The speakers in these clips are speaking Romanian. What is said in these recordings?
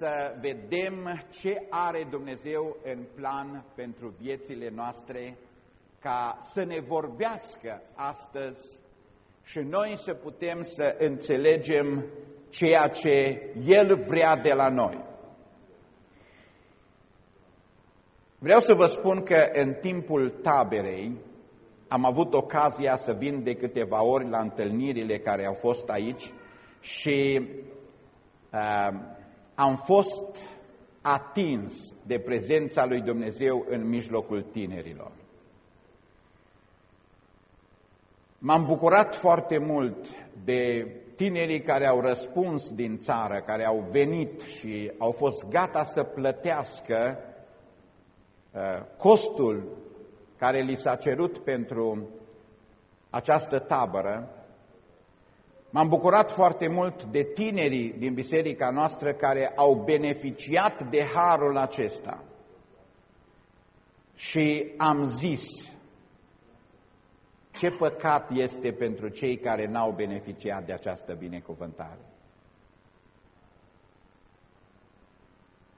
să vedem ce are Dumnezeu în plan pentru viețile noastre, ca să ne vorbească astăzi și noi să putem să înțelegem ceea ce El vrea de la noi. Vreau să vă spun că în timpul taberei am avut ocazia să vin de câteva ori la întâlnirile care au fost aici și uh, am fost atins de prezența lui Dumnezeu în mijlocul tinerilor. M-am bucurat foarte mult de tinerii care au răspuns din țară, care au venit și au fost gata să plătească uh, costul care li s-a cerut pentru această tabără. M-am bucurat foarte mult de tinerii din biserica noastră care au beneficiat de harul acesta. Și am zis, ce păcat este pentru cei care n-au beneficiat de această binecuvântare.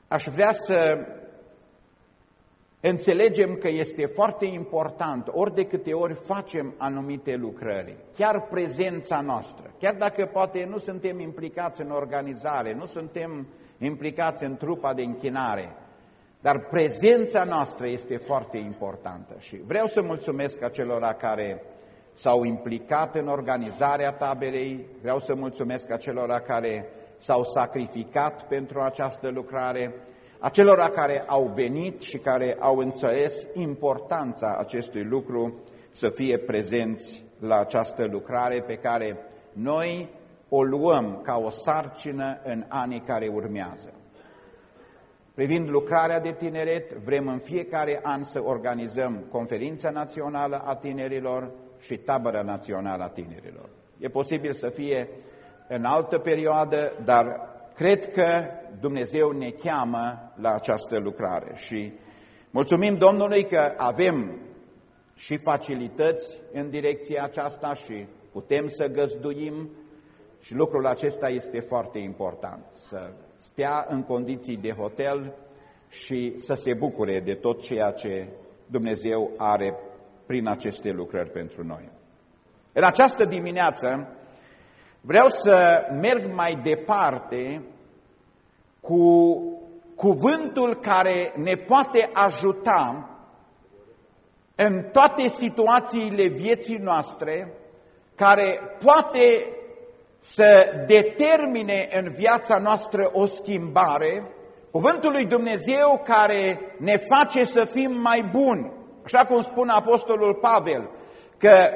Aș vrea să înțelegem că este foarte important, ori de câte ori facem anumite lucrări, chiar prezența noastră, chiar dacă poate nu suntem implicați în organizare, nu suntem implicați în trupa de închinare, dar prezența noastră este foarte importantă. Și vreau să mulțumesc acelora care s-au implicat în organizarea taberei, vreau să mulțumesc acelora care s-au sacrificat pentru această lucrare, acelora care au venit și care au înțeles importanța acestui lucru să fie prezenți la această lucrare pe care noi o luăm ca o sarcină în anii care urmează. Privind lucrarea de tineret, vrem în fiecare an să organizăm conferința națională a tinerilor și tabăra națională a tinerilor. E posibil să fie în altă perioadă, dar cred că Dumnezeu ne cheamă la această lucrare și mulțumim Domnului că avem și facilități în direcția aceasta și putem să găzduim și lucrul acesta este foarte important, să stea în condiții de hotel și să se bucure de tot ceea ce Dumnezeu are prin aceste lucrări pentru noi. În această dimineață vreau să merg mai departe cu cuvântul care ne poate ajuta în toate situațiile vieții noastre, care poate să determine în viața noastră o schimbare, cuvântul lui Dumnezeu care ne face să fim mai buni. Așa cum spune Apostolul Pavel, că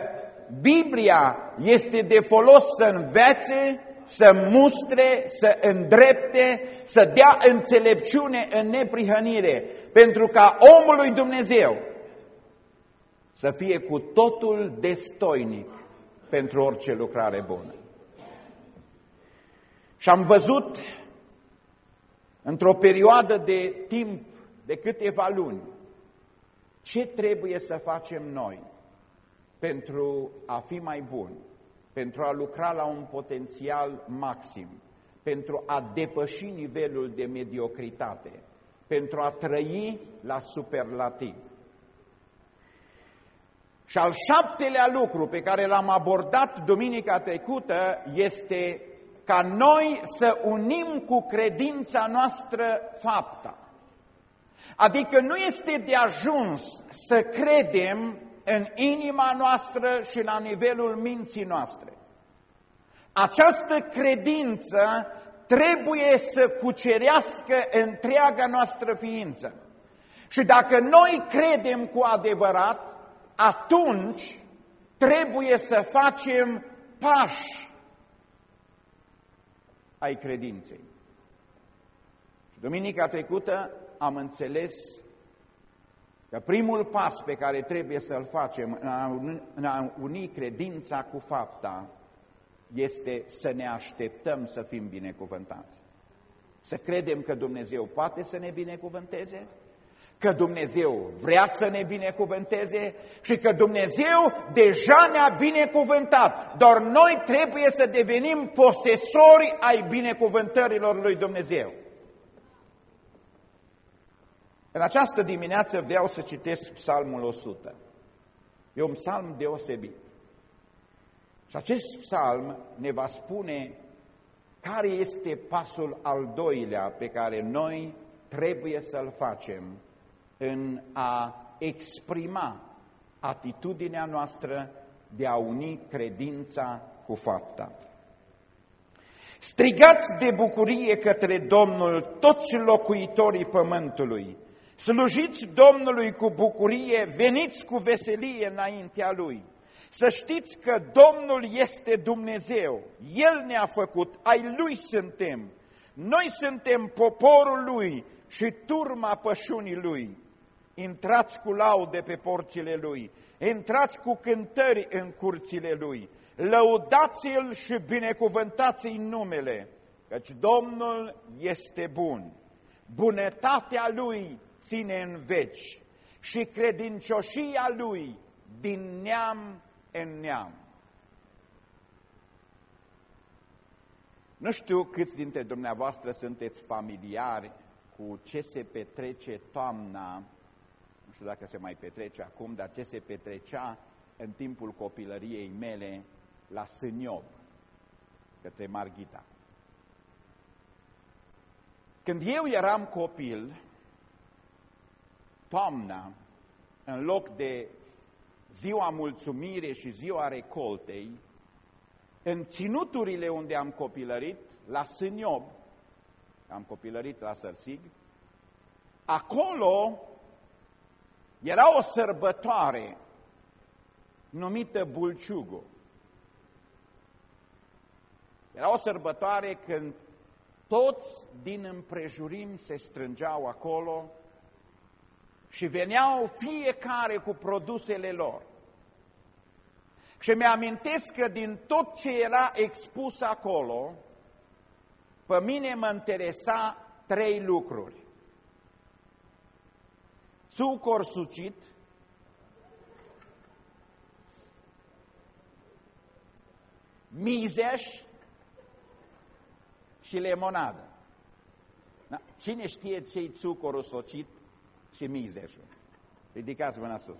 Biblia este de folos să învețe, să mustre, să îndrepte, să dea înțelepciune în neprihănire, pentru ca omul lui Dumnezeu să fie cu totul destoinic pentru orice lucrare bună. Și am văzut într-o perioadă de timp de câteva luni ce trebuie să facem noi pentru a fi mai buni, pentru a lucra la un potențial maxim, pentru a depăși nivelul de mediocritate, pentru a trăi la superlativ. Și al șaptelea lucru pe care l-am abordat duminica trecută este ca noi să unim cu credința noastră fapta. Adică nu este de ajuns să credem în inima noastră și la nivelul minții noastre. Această credință trebuie să cucerească întreaga noastră ființă. Și dacă noi credem cu adevărat, atunci trebuie să facem pași ai credinței. Și duminica trecută am înțeles că primul pas pe care trebuie să-l facem în a uni credința cu fapta este să ne așteptăm să fim binecuvântați. Să credem că Dumnezeu poate să ne binecuvânteze, că Dumnezeu vrea să ne binecuvânteze și că Dumnezeu deja ne-a binecuvântat. Doar noi trebuie să devenim posesori ai binecuvântărilor lui Dumnezeu. În această dimineață vreau să citesc psalmul 100. E un psalm deosebit. Și acest psalm ne va spune care este pasul al doilea pe care noi trebuie să-l facem în a exprima atitudinea noastră de a uni credința cu fapta. Strigați de bucurie către Domnul toți locuitorii pământului, slujiți Domnului cu bucurie, veniți cu veselie înaintea Lui. Să știți că Domnul este Dumnezeu, El ne-a făcut, ai Lui suntem. Noi suntem poporul Lui și turma pășunii Lui. Intrați cu laude pe porțile Lui, intrați cu cântări în curțile Lui, lăudați-L și binecuvântați-i numele, căci Domnul este bun. Bunătatea Lui ține în veci și credincioșia Lui din neam în neam. Nu știu câți dintre dumneavoastră sunteți familiari cu ce se petrece toamna, nu știu dacă se mai petrece acum, dar ce se petrecea în timpul copilăriei mele la Sâniob, către Marghita. Când eu eram copil, toamna, în loc de ziua mulțumire și ziua recoltei, în ținuturile unde am copilărit, la Sâniob, am copilărit la Sărsig, acolo era o sărbătoare numită Bulciugo. Era o sărbătoare când toți din împrejurim se strângeau acolo și veneau fiecare cu produsele lor. Și mi-amintesc că din tot ce era expus acolo, pe mine mă interesa trei lucruri. Sucor sucit, mizeș și lemonadă. Da. Cine știe ce-i țucorul sucit și mizeșul? Ridicați mâna sus.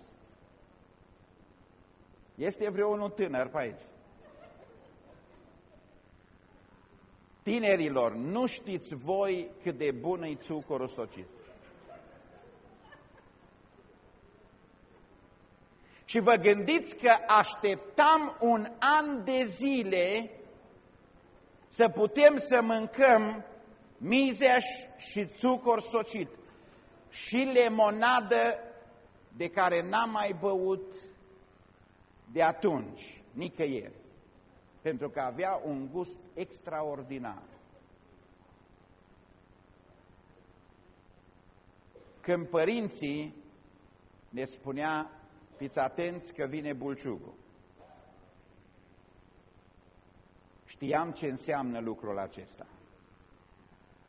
Este vreunul tânăr pe aici. Tinerilor, nu știți voi cât de bun e țucorul socit. Și vă gândiți că așteptam un an de zile să putem să mâncăm mizeș și țucor socit și lemonadă de care n-am mai băut de atunci, nicăieri, pentru că avea un gust extraordinar. Când părinții ne spunea, fiți atenți că vine bulciugul. Știam ce înseamnă lucrul acesta.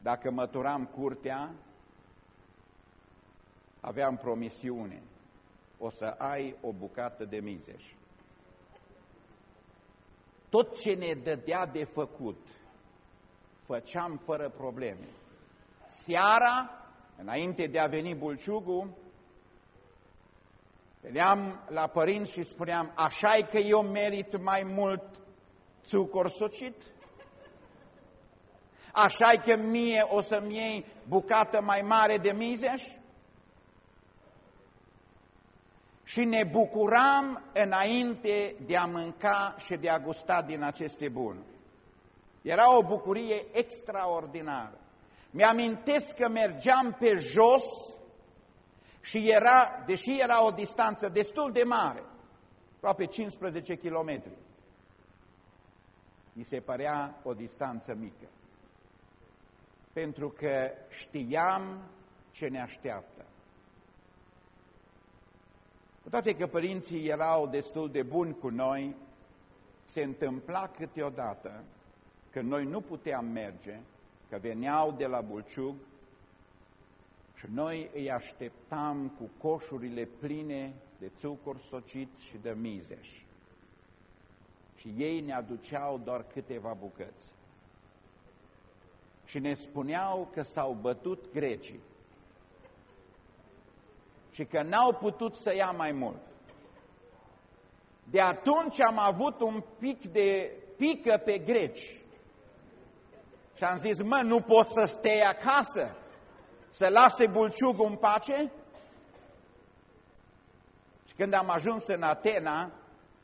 Dacă măturam curtea, aveam promisiune, o să ai o bucată de mizeș. Tot ce ne dădea de făcut, făceam fără probleme. Seara, înainte de a veni bulciugul, veneam la părinți și spuneam, așa e că eu merit mai mult țucor socit? așa e că mie o să-mi iei bucată mai mare de mizeș? Și ne bucuram înainte de a mânca și de a gusta din aceste buni. Era o bucurie extraordinară. Mi-amintesc că mergeam pe jos și era, deși era o distanță destul de mare, aproape 15 kilometri, mi se părea o distanță mică. Pentru că știam ce ne așteaptă. Cu toate că părinții erau destul de buni cu noi, se întâmpla câteodată că noi nu puteam merge, că veneau de la Bulciug și noi îi așteptam cu coșurile pline de țucur socit și de mizeș. Și ei ne aduceau doar câteva bucăți. Și ne spuneau că s-au bătut grecii și că n-au putut să ia mai mult. De atunci am avut un pic de pică pe greci. Și am zis, mă, nu pot să stai acasă, să lase bulciugul în pace? Și când am ajuns în Atena,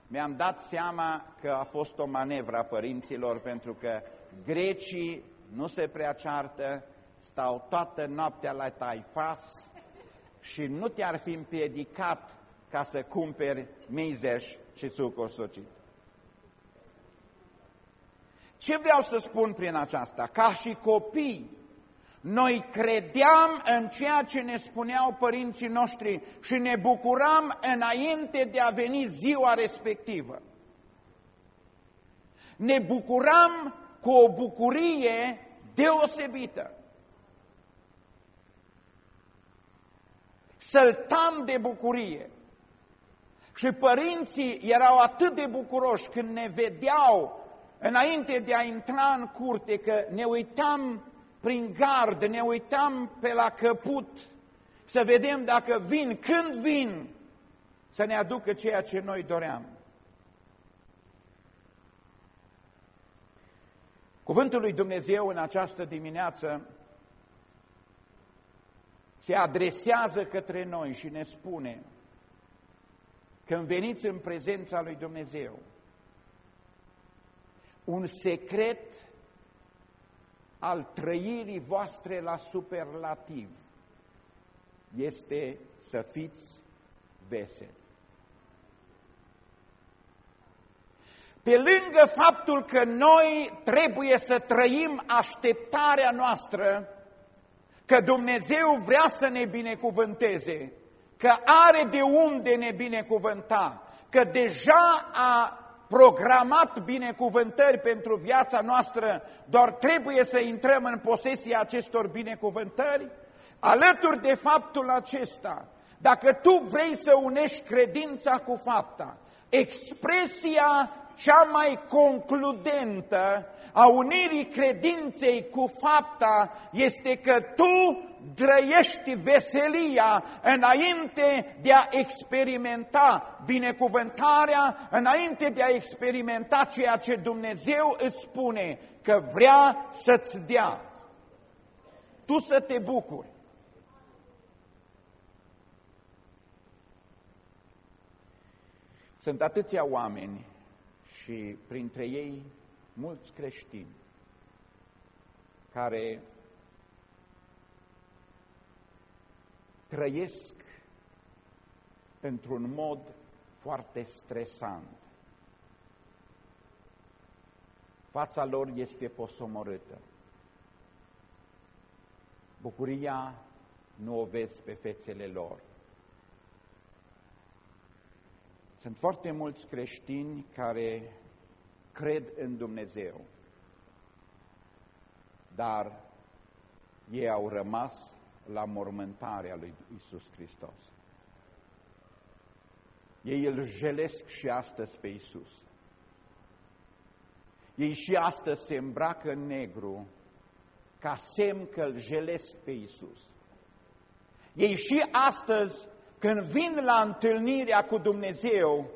mi-am dat seama că a fost o manevră a părinților, pentru că grecii nu se prea ceartă, stau toată noaptea la taifas și nu te-ar fi împiedicat ca să cumperi mizeș și sucuri socit. Ce vreau să spun prin aceasta? Ca și copii, noi credeam în ceea ce ne spuneau părinții noștri și ne bucuram înainte de a veni ziua respectivă. Ne bucuram cu o bucurie deosebită. Săltam de bucurie. Și părinții erau atât de bucuroși când ne vedeau înainte de a intra în curte, că ne uitam prin gard, ne uitam pe la căput să vedem dacă vin, când vin, să ne aducă ceea ce noi doream. Cuvântul lui Dumnezeu în această dimineață se adresează către noi și ne spune, când veniți în prezența lui Dumnezeu, un secret al trăirii voastre la superlativ este să fiți veseli. Pe lângă faptul că noi trebuie să trăim așteptarea noastră, că Dumnezeu vrea să ne binecuvânteze, că are de unde ne binecuvânta, că deja a programat binecuvântări pentru viața noastră, doar trebuie să intrăm în posesia acestor binecuvântări? Alături de faptul acesta, dacă tu vrei să unești credința cu fapta, expresia cea mai concludentă a unirii credinței cu fapta este că tu trăiești veselia înainte de a experimenta binecuvântarea, înainte de a experimenta ceea ce Dumnezeu îți spune că vrea să-ți dea. Tu să te bucuri. Sunt atâția oameni și printre ei mulți creștini care trăiesc într-un mod foarte stresant. Fața lor este posomorâtă. Bucuria nu o vezi pe fețele lor. Sunt foarte mulți creștini care cred în Dumnezeu, dar ei au rămas la mormântarea lui Isus Hristos. Ei îl jelesc și astăzi pe Isus. Ei și astăzi se îmbracă în negru ca semn că îl jelesc pe Isus. Ei și astăzi, când vin la întâlnirea cu Dumnezeu,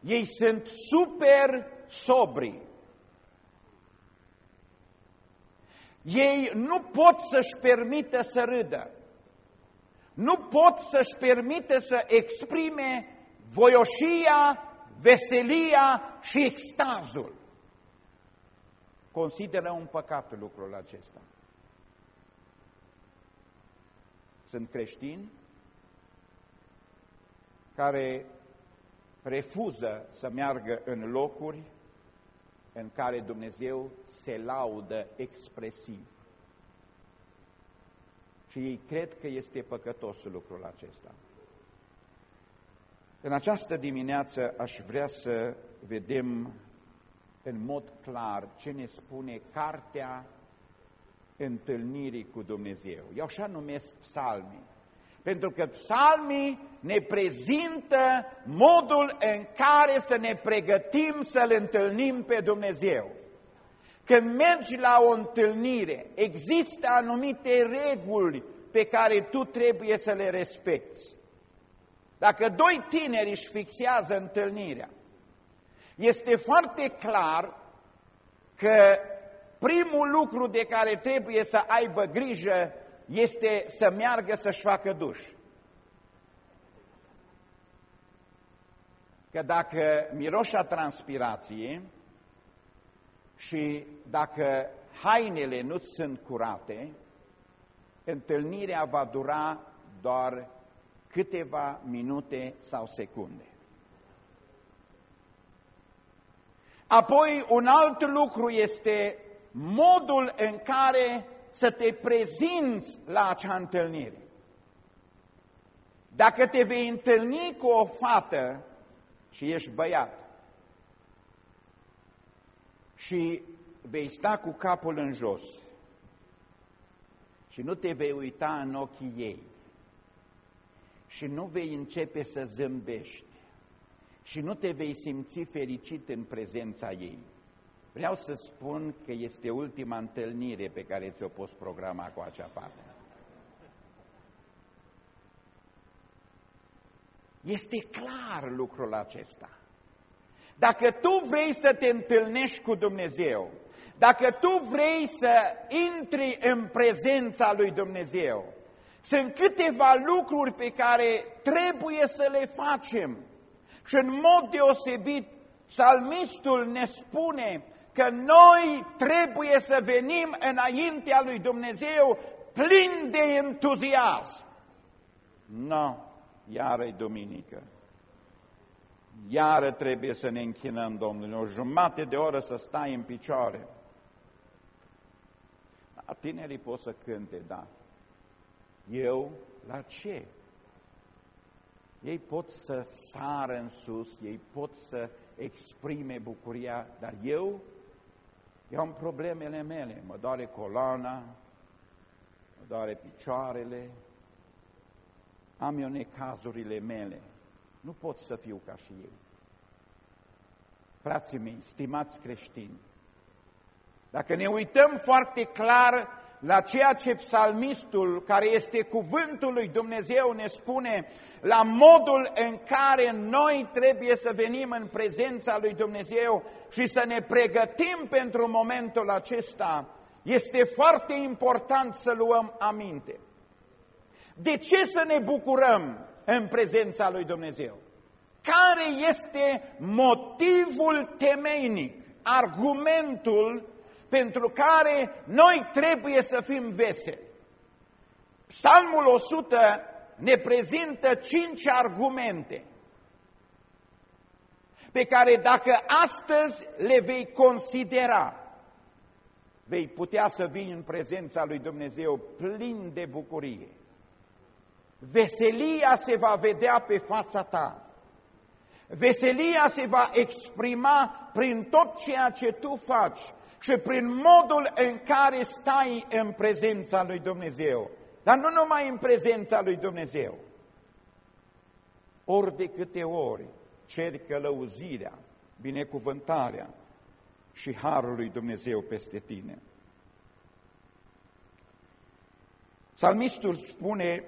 ei sunt super sobri. Ei nu pot să-și permită să râdă. Nu pot să-și permită să exprime voioșia, veselia și extazul. Consideră un păcat lucrul acesta. Sunt creștini care refuză să meargă în locuri în care Dumnezeu se laudă expresiv. Și ei cred că este păcătos lucrul acesta. În această dimineață aș vrea să vedem în mod clar ce ne spune Cartea Întâlnirii cu Dumnezeu. Eu așa numesc psalmii. Pentru că psalmii ne prezintă modul în care să ne pregătim să-L întâlnim pe Dumnezeu. Când mergi la o întâlnire, există anumite reguli pe care tu trebuie să le respecti. dacă doi tineri își fixează întâlnirea, este foarte clar că primul lucru de care trebuie să aibă grijă este să meargă să-și facă duș. Că dacă miroșa transpirație și dacă hainele nu sunt curate, întâlnirea va dura doar câteva minute sau secunde. Apoi, un alt lucru este modul în care să te prezinți la acea întâlnire. Dacă te vei întâlni cu o fată și ești băiat și vei sta cu capul în jos și nu te vei uita în ochii ei și nu vei începe să zâmbești și nu te vei simți fericit în prezența ei. Vreau să spun că este ultima întâlnire pe care ți-o poți programa cu acea fată. Este clar lucrul acesta. Dacă tu vrei să te întâlnești cu Dumnezeu, dacă tu vrei să intri în prezența lui Dumnezeu, sunt câteva lucruri pe care trebuie să le facem. Și în mod deosebit, psalmistul ne spune că noi trebuie să venim înaintea lui Dumnezeu plin de entuziasm. Nu, no, iară e duminică. Iară trebuie să ne închinăm Domnului, o jumătate de oră să stai în picioare. A tinerii pot să cânte, da. Eu la ce? Ei pot să sară în sus, ei pot să exprime bucuria, dar eu, eu am problemele mele, mă doare coloana, mă doare picioarele, am eu necazurile mele, nu pot să fiu ca și ei. Frații mei, stimați creștini, dacă ne uităm foarte clar la ceea ce psalmistul, care este cuvântul lui Dumnezeu, ne spune, la modul în care noi trebuie să venim în prezența lui Dumnezeu și să ne pregătim pentru momentul acesta, este foarte important să luăm aminte. De ce să ne bucurăm în prezența lui Dumnezeu? Care este motivul temeinic, argumentul pentru care noi trebuie să fim veseli. Psalmul 100 ne prezintă cinci argumente pe care dacă astăzi le vei considera, vei putea să vii în prezența lui Dumnezeu plin de bucurie. Veselia se va vedea pe fața ta. Veselia se va exprima prin tot ceea ce tu faci și prin modul în care stai în prezența lui Dumnezeu. Dar nu numai în prezența lui Dumnezeu. Ori de câte ori ceri călăuzirea, binecuvântarea și harul lui Dumnezeu peste tine. Psalmistul spune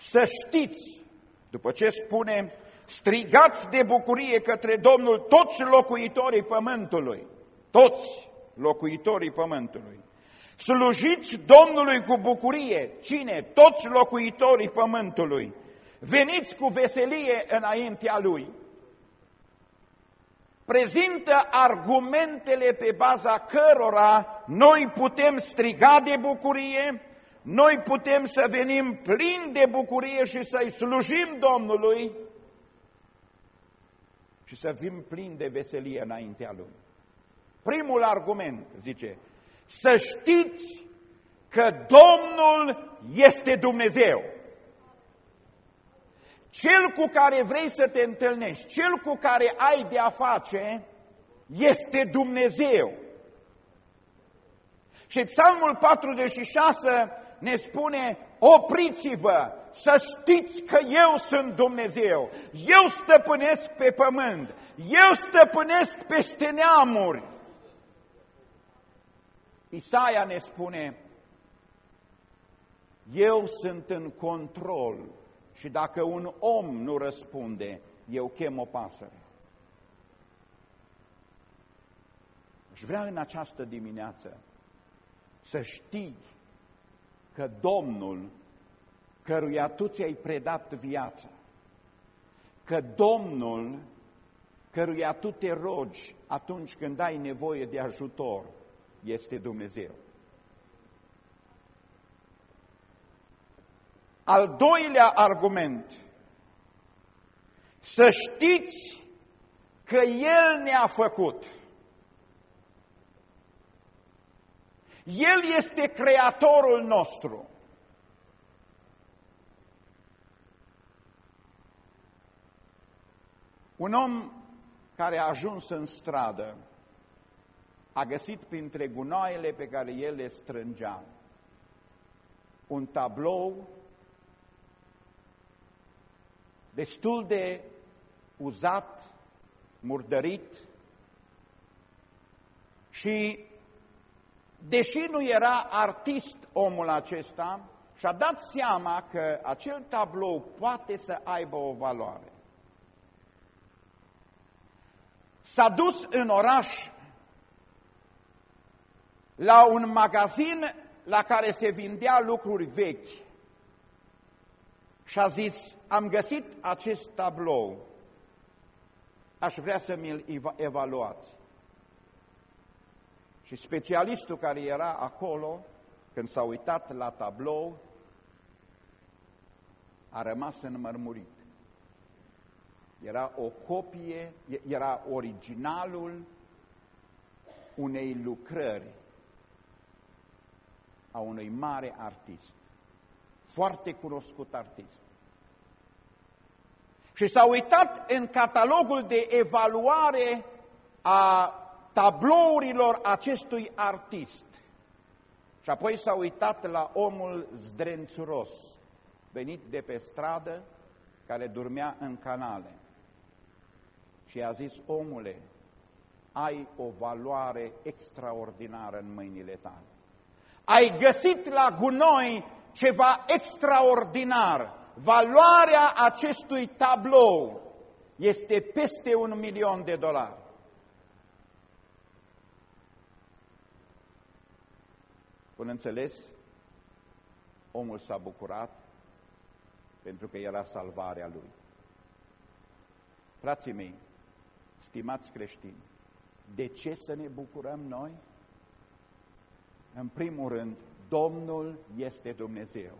să știți, după ce spune strigați de bucurie către Domnul toți locuitorii pământului, toți locuitorii pământului. Slujiți Domnului cu bucurie, cine? Toți locuitorii pământului. Veniți cu veselie înaintea Lui. Prezintă argumentele pe baza cărora noi putem striga de bucurie, noi putem să venim plini de bucurie și să-i slujim Domnului, și să fim plini de veselie înaintea Lui. Primul argument, zice, să știți că Domnul este Dumnezeu. Cel cu care vrei să te întâlnești, cel cu care ai de a face, este Dumnezeu. Și Psalmul 46 ne spune, opriți-vă, să știți că eu sunt Dumnezeu, eu stăpânesc pe pământ, eu stăpânesc peste neamuri. Isaia ne spune, Eu sunt în control și dacă un om nu răspunde, eu chem o pasăre. Și vreau în această dimineață să știi că Domnul căruia tu ți-ai predat viața, că Domnul căruia tu te rogi atunci când ai nevoie de ajutor este Dumnezeu. Al doilea argument, să știți că El ne-a făcut. El este creatorul nostru. Un om care a ajuns în stradă a găsit printre gunoaiele pe care el le strângea un tablou destul de uzat, murdărit și deși nu era artist omul acesta, și-a dat seama că acel tablou poate să aibă o valoare. S-a dus în oraș la un magazin la care se vindea lucruri vechi și a zis, am găsit acest tablou, aș vrea să mi-l evaluați. Și specialistul care era acolo, când s-a uitat la tablou, a rămas înmărmurit. Era o copie, era originalul unei lucrări a unui mare artist, foarte cunoscut artist. Și s-a uitat în catalogul de evaluare a tablourilor acestui artist. Și apoi s-a uitat la omul zdrențuros, venit de pe stradă, care dormea în canale. Și a zis, omule, ai o valoare extraordinară în mâinile tale. Ai găsit la gunoi ceva extraordinar. Valoarea acestui tablou este peste un milion de dolari. Înțeles, omul s-a bucurat pentru că era salvarea lui. Frații mei, stimați creștini, de ce să ne bucurăm noi? În primul rând, Domnul este Dumnezeu.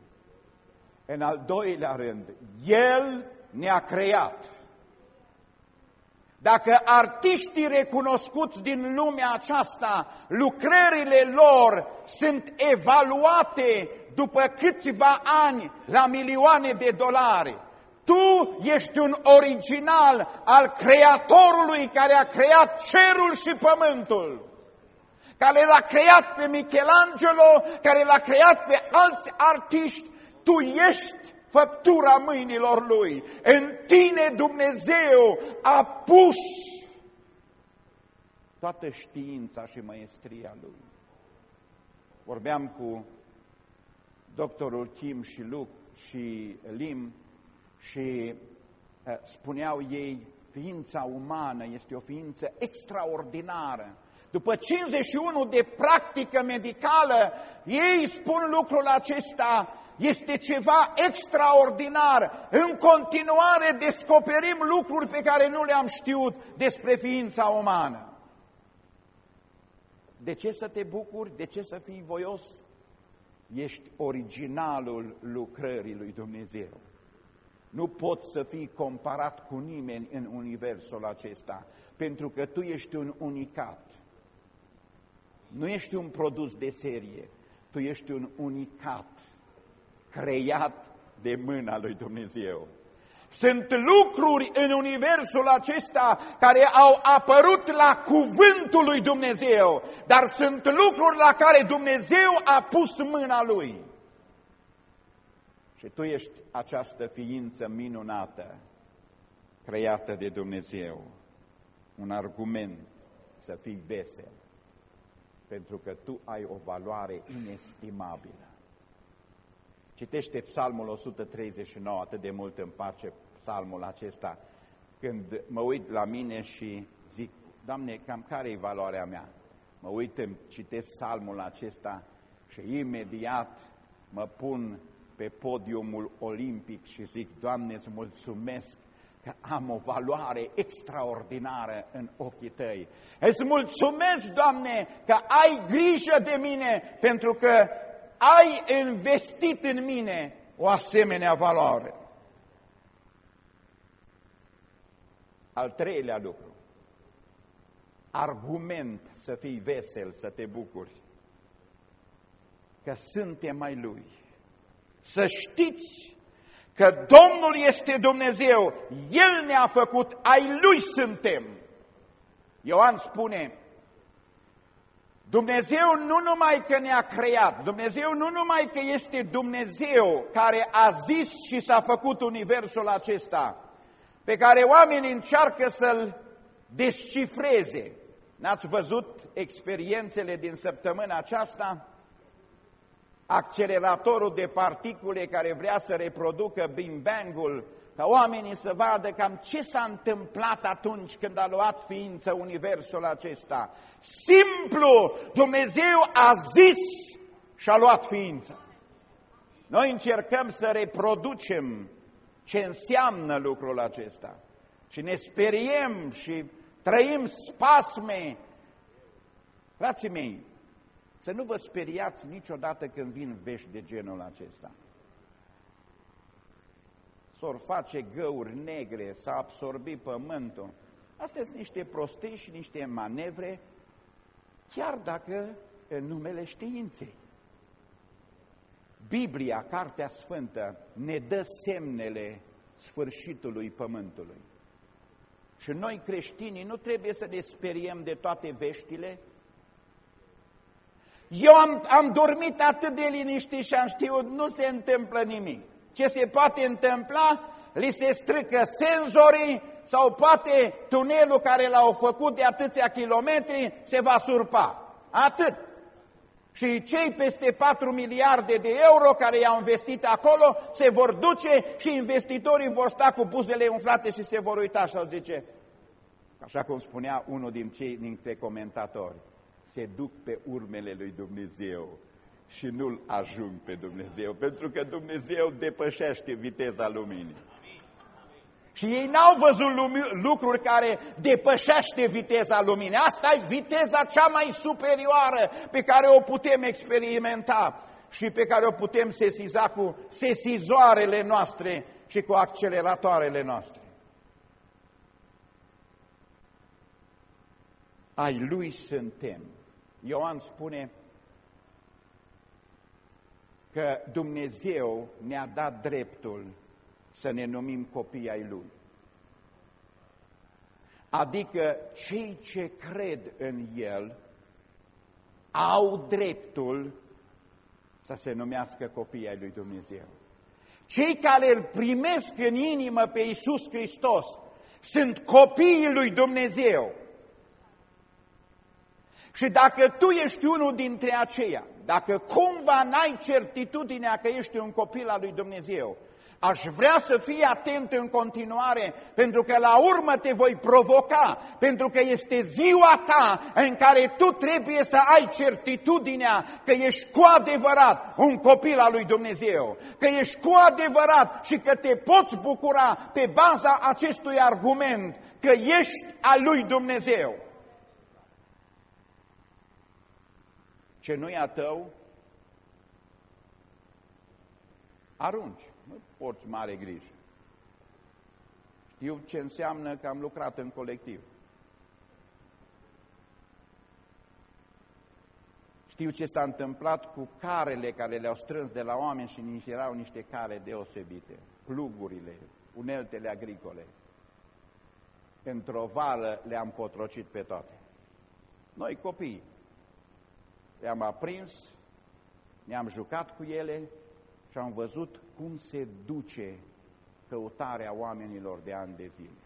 În al doilea rând, El ne-a creat. Dacă artiștii recunoscuți din lumea aceasta, lucrările lor sunt evaluate după câțiva ani la milioane de dolari, tu ești un original al Creatorului care a creat cerul și pământul, care l-a creat pe Michelangelo, care l-a creat pe alți artiști, tu ești făptura mâinilor Lui. În tine Dumnezeu a pus toată știința și maestria Lui. Vorbeam cu doctorul Kim și Luke și Lim și uh, spuneau ei, ființa umană este o ființă extraordinară. După 51 de practică medicală, ei spun lucrul acesta, este ceva extraordinar. În continuare descoperim lucruri pe care nu le-am știut despre ființa umană. De ce să te bucuri? De ce să fii voios? Ești originalul lucrării lui Dumnezeu. Nu poți să fii comparat cu nimeni în universul acesta, pentru că tu ești un unicat. Nu ești un produs de serie, tu ești un unicat creat de mâna lui Dumnezeu. Sunt lucruri în universul acesta care au apărut la cuvântul lui Dumnezeu, dar sunt lucruri la care Dumnezeu a pus mâna lui. Și tu ești această ființă minunată, creată de Dumnezeu. Un argument să fii vesel, pentru că tu ai o valoare inestimabilă. Citește psalmul 139, atât de mult îmi place psalmul acesta, când mă uit la mine și zic, Doamne, cam care e valoarea mea? Mă uit, îmi citesc psalmul acesta și imediat mă pun pe podiumul olimpic și zic, Doamne, îți mulțumesc că am o valoare extraordinară în ochii Tăi. Îți mulțumesc, Doamne, că ai grijă de mine, pentru că ai investit în mine o asemenea valoare. Al treilea lucru, argument să fii vesel, să te bucuri, că suntem mai Lui. Să știți că Domnul este Dumnezeu, El ne-a făcut, ai Lui suntem. Ioan spune, Dumnezeu nu numai că ne-a creat, Dumnezeu nu numai că este Dumnezeu care a zis și s-a făcut universul acesta, pe care oamenii încearcă să-l descifreze. N-ați văzut experiențele din săptămâna aceasta? Acceleratorul de particule care vrea să reproducă Big Bang-ul, ca oamenii să vadă cam ce s-a întâmplat atunci când a luat ființă universul acesta. Simplu, Dumnezeu a zis și a luat ființă. Noi încercăm să reproducem ce înseamnă lucrul acesta. Și ne speriem și trăim spasme. Frații mei, să nu vă speriați niciodată când vin vești de genul acesta. S-or face găuri negre, s-a absorbit pământul. Astea sunt niște prostii și niște manevre, chiar dacă în numele științei. Biblia, Cartea Sfântă, ne dă semnele sfârșitului Pământului. Și noi creștinii nu trebuie să ne speriem de toate veștile. Eu am, am dormit atât de liniștit și am știut, nu se întâmplă nimic. Ce se poate întâmpla? Li se strică senzorii sau poate tunelul care l-au făcut de atâția kilometri se va surpa. Atât. Și cei peste 4 miliarde de euro care i-au investit acolo se vor duce și investitorii vor sta cu buzele umflate și se vor uita și au zice, așa cum spunea unul din cei dintre comentatori, se duc pe urmele lui Dumnezeu și nu-L ajung pe Dumnezeu, pentru că Dumnezeu depășește viteza luminii. Și ei n-au văzut lucruri care depășește viteza luminii. Asta e viteza cea mai superioară pe care o putem experimenta și pe care o putem sesiza cu sesizoarele noastre și cu acceleratoarele noastre. Ai Lui suntem. Ioan spune că Dumnezeu ne-a dat dreptul să ne numim copii ai Lui. Adică cei ce cred în El au dreptul să se numească copii ai Lui Dumnezeu. Cei care îl primesc în inimă pe Iisus Hristos sunt copiii Lui Dumnezeu. Și dacă tu ești unul dintre aceia, dacă cumva n-ai certitudinea că ești un copil al lui Dumnezeu, Aș vrea să fii atent în continuare, pentru că la urmă te voi provoca, pentru că este ziua ta în care tu trebuie să ai certitudinea că ești cu adevărat un copil al lui Dumnezeu, că ești cu adevărat și că te poți bucura pe baza acestui argument că ești al lui Dumnezeu. Ce nu e a tău, arunci porți mare grijă. Știu ce înseamnă că am lucrat în colectiv. Știu ce s-a întâmplat cu carele care le-au strâns de la oameni și nici erau niște care deosebite, plugurile, uneltele agricole. Într-o vală le-am potrocit pe toate. Noi copii le-am aprins, ne-am jucat cu ele și am văzut cum se duce căutarea oamenilor de ani de zile.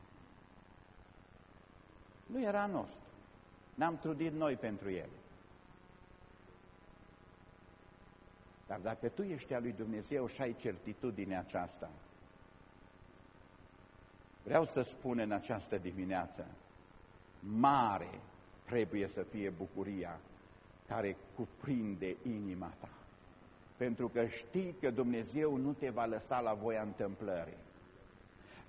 Nu era nostru. Ne-am trudit noi pentru ele. Dar dacă tu ești al lui Dumnezeu și ai certitudinea aceasta, vreau să spun în această dimineață, mare trebuie să fie bucuria care cuprinde inima ta. Pentru că știi că Dumnezeu nu te va lăsa la voia întâmplării.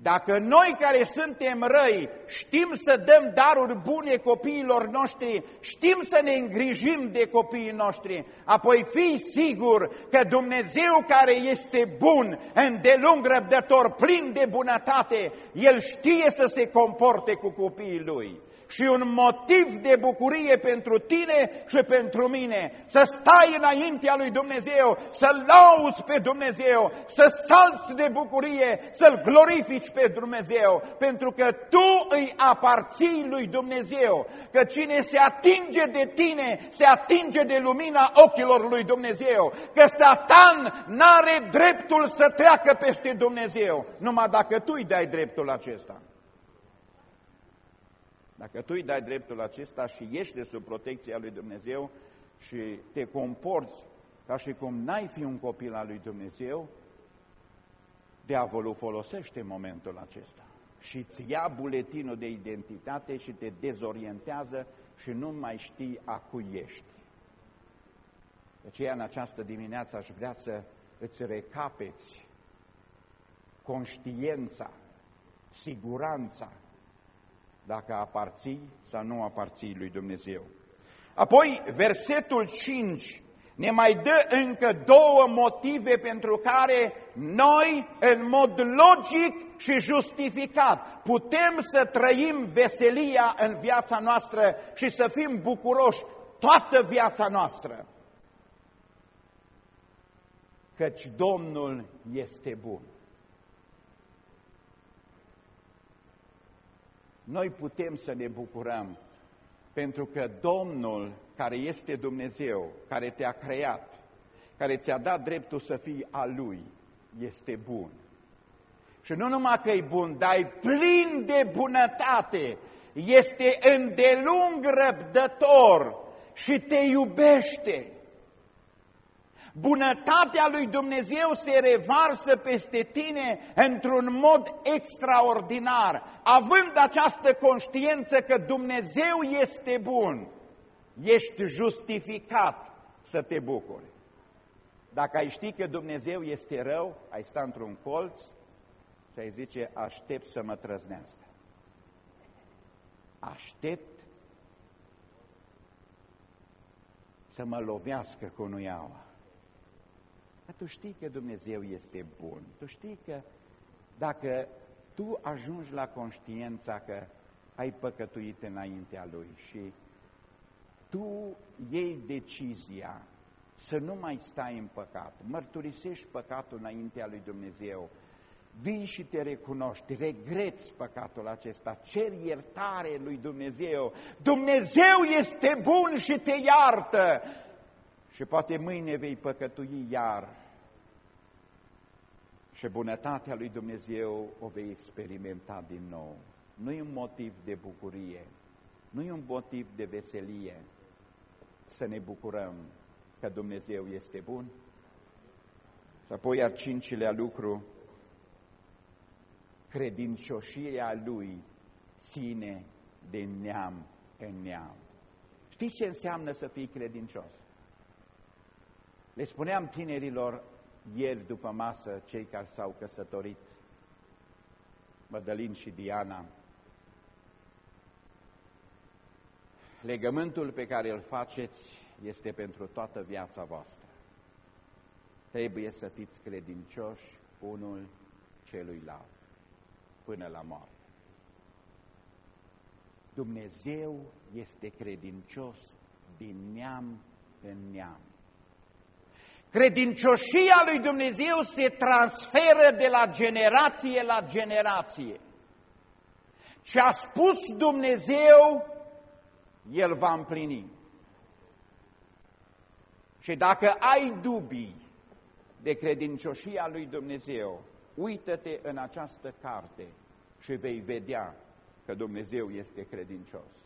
Dacă noi care suntem răi știm să dăm daruri bune copiilor noștri, știm să ne îngrijim de copiii noștri, apoi fii sigur că Dumnezeu care este bun, îndelung răbdător, plin de bunătate, El știe să se comporte cu copiii Lui și un motiv de bucurie pentru tine și pentru mine. Să stai înaintea lui Dumnezeu, să-L lauzi pe Dumnezeu, să salți de bucurie, să-L glorifici pe Dumnezeu, pentru că tu îi aparții lui Dumnezeu, că cine se atinge de tine, se atinge de lumina ochilor lui Dumnezeu, că Satan n-are dreptul să treacă peste Dumnezeu, numai dacă tu îi dai dreptul acesta. Dacă tu îi dai dreptul acesta și ești de sub protecția lui Dumnezeu și te comporți ca și cum n-ai fi un copil al lui Dumnezeu, diavolul folosește momentul acesta și îți ia buletinul de identitate și te dezorientează și nu mai știi a cui ești. De aceea în această dimineață aș vrea să îți recapeți conștiența, siguranța dacă aparții sau nu aparții lui Dumnezeu. Apoi, versetul 5 ne mai dă încă două motive pentru care noi, în mod logic și justificat, putem să trăim veselia în viața noastră și să fim bucuroși toată viața noastră. Căci Domnul este bun. Noi putem să ne bucurăm pentru că Domnul, care este Dumnezeu, care te-a creat, care ți-a dat dreptul să fii al Lui, este bun. Și nu numai că e bun, dar e plin de bunătate, este îndelung răbdător și te iubește. Bunătatea lui Dumnezeu se revarsă peste tine într-un mod extraordinar. Având această conștiință că Dumnezeu este bun, ești justificat să te bucuri. Dacă ai ști că Dumnezeu este rău, ai sta într-un colț și ai zice, aștept să mă trăznească. Aștept să mă lovească cu nuiaua. Dar tu știi că Dumnezeu este bun. Tu știi că dacă tu ajungi la conștiința că ai păcătuit înaintea Lui și tu iei decizia să nu mai stai în păcat, mărturisești păcatul înaintea lui Dumnezeu, vii și te recunoști, regreți păcatul acesta, cer iertare lui Dumnezeu. Dumnezeu este bun și te iartă. Și poate mâine vei păcătui iar. Și bunătatea lui Dumnezeu o vei experimenta din nou. Nu e un motiv de bucurie, nu e un motiv de veselie să ne bucurăm că Dumnezeu este bun. Și apoi a cincilea lucru, credincioșirea Lui ține de neam în neam. Știți ce înseamnă să fii credincios? Le spuneam tinerilor ieri după masă, cei care s-au căsătorit, Mădălin și Diana, legământul pe care îl faceți este pentru toată viața voastră. Trebuie să fiți credincioși unul celuilalt până la moarte. Dumnezeu este credincios din neam în neam. Credincioșia lui Dumnezeu se transferă de la generație la generație. Ce a spus Dumnezeu, El va împlini. Și dacă ai dubii de credincioșia lui Dumnezeu, uită-te în această carte și vei vedea că Dumnezeu este credincios.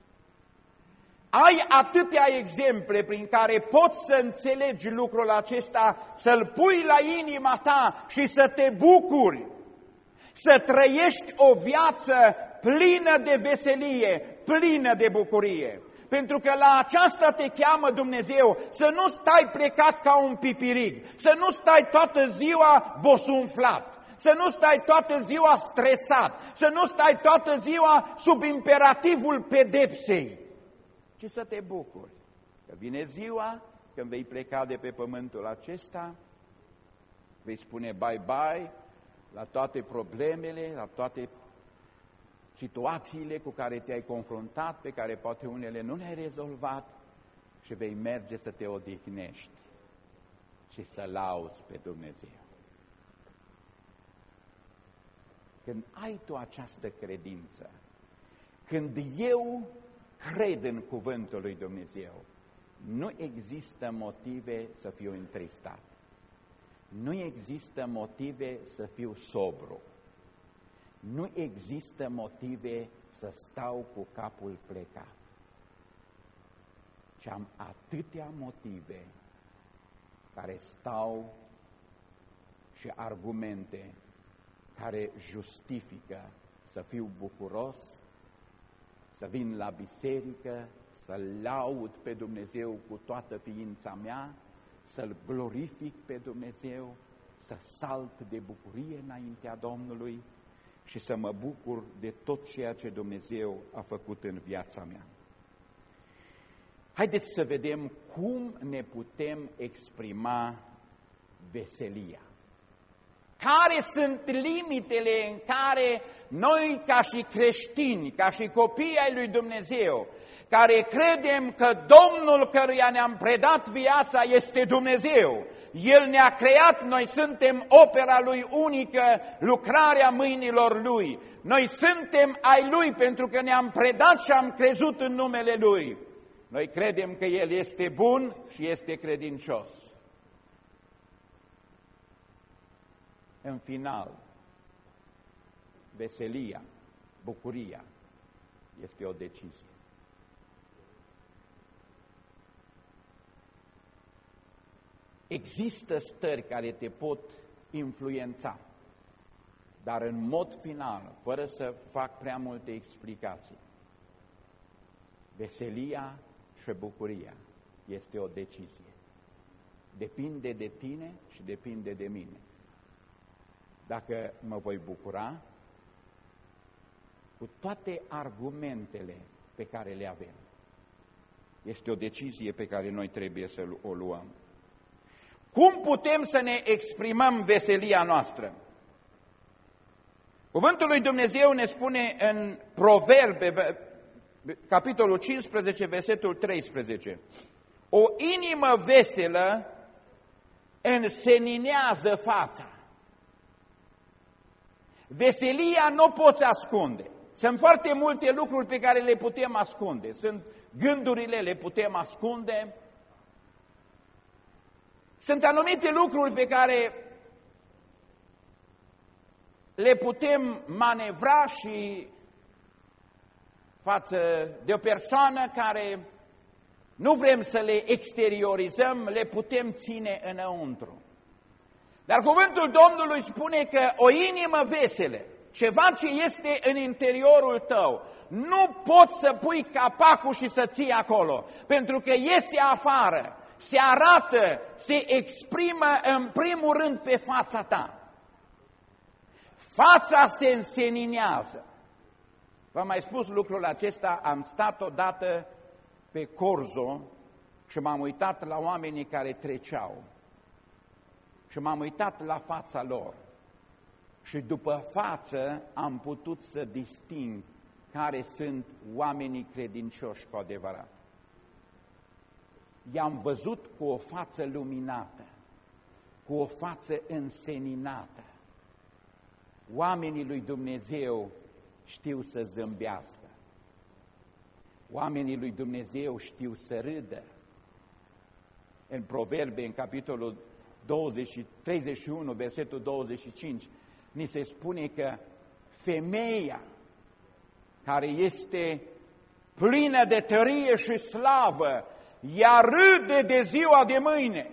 Ai atâtea exemple prin care poți să înțelegi lucrul acesta, să-l pui la inima ta și să te bucuri, să trăiești o viață plină de veselie, plină de bucurie. Pentru că la aceasta te cheamă Dumnezeu, să nu stai plecat ca un pipirig, să nu stai toată ziua bosunflat, să nu stai toată ziua stresat, să nu stai toată ziua sub imperativul pedepsei, ci să te bucuri. Că vine ziua când vei pleca de pe pământul acesta, vei spune bye-bye la toate problemele, la toate situațiile cu care te-ai confruntat, pe care poate unele nu le-ai rezolvat și vei merge să te odihnești și să lauzi pe Dumnezeu. Când ai tu această credință, când eu cred în cuvântul lui Dumnezeu, nu există motive să fiu întristat. Nu există motive să fiu sobru. Nu există motive să stau cu capul plecat. Și am atâtea motive care stau și argumente care justifică să fiu bucuros, să vin la biserică, să laud pe Dumnezeu cu toată ființa mea, să-L glorific pe Dumnezeu, să salt de bucurie înaintea Domnului și să mă bucur de tot ceea ce Dumnezeu a făcut în viața mea. Haideți să vedem cum ne putem exprima veselia. Care sunt limitele în care noi ca și creștini, ca și copii ai lui Dumnezeu, care credem că Domnul căruia ne-am predat viața este Dumnezeu. El ne-a creat, noi suntem opera Lui unică, lucrarea mâinilor Lui. Noi suntem ai Lui pentru că ne-am predat și am crezut în numele Lui. Noi credem că El este bun și este credincios. În final, veselia, bucuria, este o decizie. Există stări care te pot influența, dar în mod final, fără să fac prea multe explicații, veselia și bucuria este o decizie. Depinde de tine și depinde de mine. Dacă mă voi bucura cu toate argumentele pe care le avem. Este o decizie pe care noi trebuie să o luăm. Cum putem să ne exprimăm veselia noastră? Cuvântul lui Dumnezeu ne spune în Proverbe, capitolul 15, versetul 13, o inimă veselă înseninează fața. Veselia nu poți ascunde. Sunt foarte multe lucruri pe care le putem ascunde. Sunt gândurile, le putem ascunde, sunt anumite lucruri pe care le putem manevra și față de o persoană care nu vrem să le exteriorizăm, le putem ține înăuntru. Dar cuvântul Domnului spune că o inimă veselă, ceva ce este în interiorul tău, nu poți să pui capacul și să ții acolo, pentru că iese afară se arată, se exprimă în primul rând pe fața ta. Fața se înseninează. V-am mai spus lucrul acesta, am stat odată pe Corzo și m-am uitat la oamenii care treceau. Și m-am uitat la fața lor. Și după față am putut să disting care sunt oamenii credincioși cu adevărat i-am văzut cu o față luminată, cu o față înseninată. Oamenii lui Dumnezeu știu să zâmbească. Oamenii lui Dumnezeu știu să râdă. În Proverbe, în capitolul 20, 31, versetul 25, ni se spune că femeia care este plină de tărie și slavă, ea râde de ziua de mâine.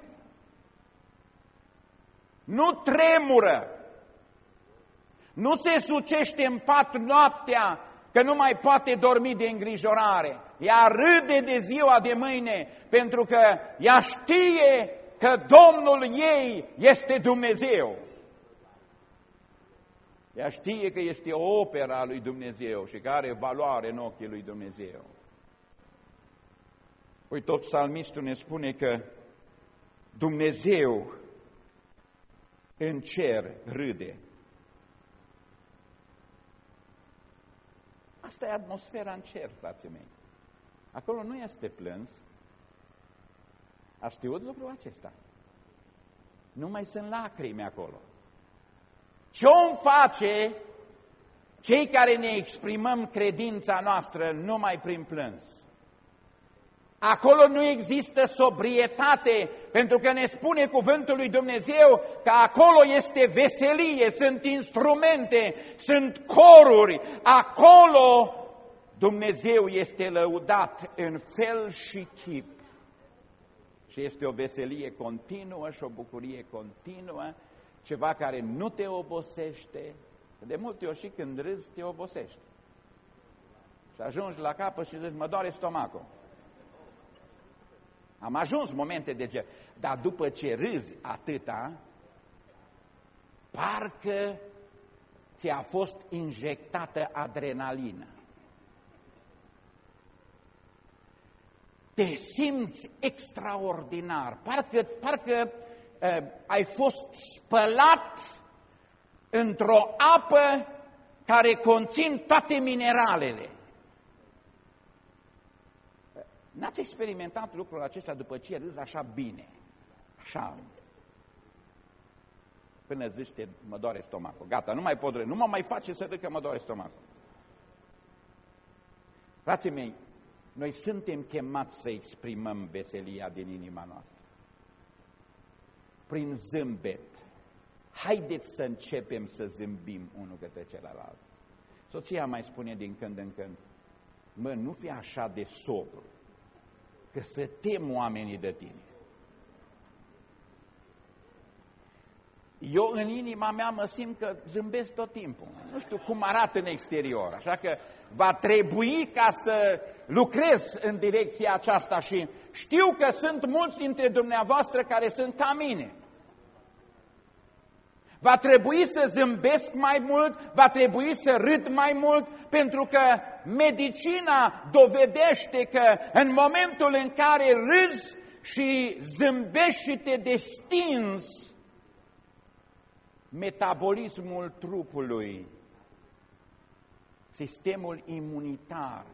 Nu tremură, nu se sucește în pat noaptea că nu mai poate dormi de îngrijorare. Ea râde de ziua de mâine pentru că ea știe că Domnul ei este Dumnezeu. Ea știe că este o opera lui Dumnezeu și că are valoare în ochii lui Dumnezeu. Păi tot psalmistul ne spune că Dumnezeu în cer râde. Asta e atmosfera în cer, frații mei. Acolo nu este plâns. A știut lucrul acesta. Nu mai sunt lacrimi acolo. Ce om face cei care ne exprimăm credința noastră numai prin plâns? Acolo nu există sobrietate, pentru că ne spune cuvântul lui Dumnezeu că acolo este veselie, sunt instrumente, sunt coruri, acolo Dumnezeu este lăudat în fel și chip. Și este o veselie continuă și o bucurie continuă, ceva care nu te obosește. De multe ori și când râzi, te obosești. Și ajungi la capăt și zici, mă doare stomacul. Am ajuns momente de gen. Dar după ce râzi atâta, parcă ți-a fost injectată adrenalină. Te simți extraordinar, parcă, parcă uh, ai fost spălat într-o apă care conțin toate mineralele. N-ați experimentat lucrul acesta după ce râzi așa bine, așa, până zici, mă doare stomacul. Gata, nu mai pot râde, nu mă mai face să râd că mă doare stomacul. Frații mei, noi suntem chemați să exprimăm veselia din inima noastră. Prin zâmbet. Haideți să începem să zâmbim unul către celălalt. Soția mai spune din când în când, mă, nu fi așa de sobru că să tem oamenii de tine. Eu în inima mea mă simt că zâmbesc tot timpul. Nu știu cum arată în exterior, așa că va trebui ca să lucrez în direcția aceasta și știu că sunt mulți dintre dumneavoastră care sunt ca mine. Va trebui să zâmbesc mai mult, va trebui să râd mai mult, pentru că medicina dovedește că în momentul în care râzi și zâmbești și te destinzi, metabolismul trupului, sistemul imunitar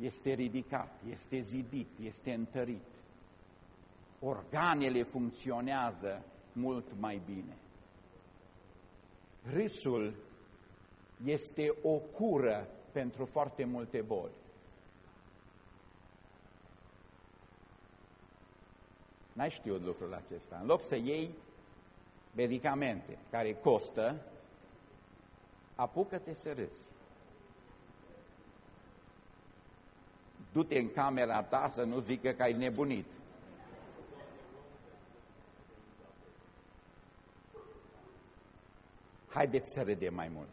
este ridicat, este zidit, este întărit. Organele funcționează mult mai bine. Râsul este o cură pentru foarte multe boli. N-ai știut lucrul acesta. În loc să iei medicamente care costă, apucă-te să râzi. Du-te în camera ta să nu zică că ai nebunit. Haideți să râdem mai mult.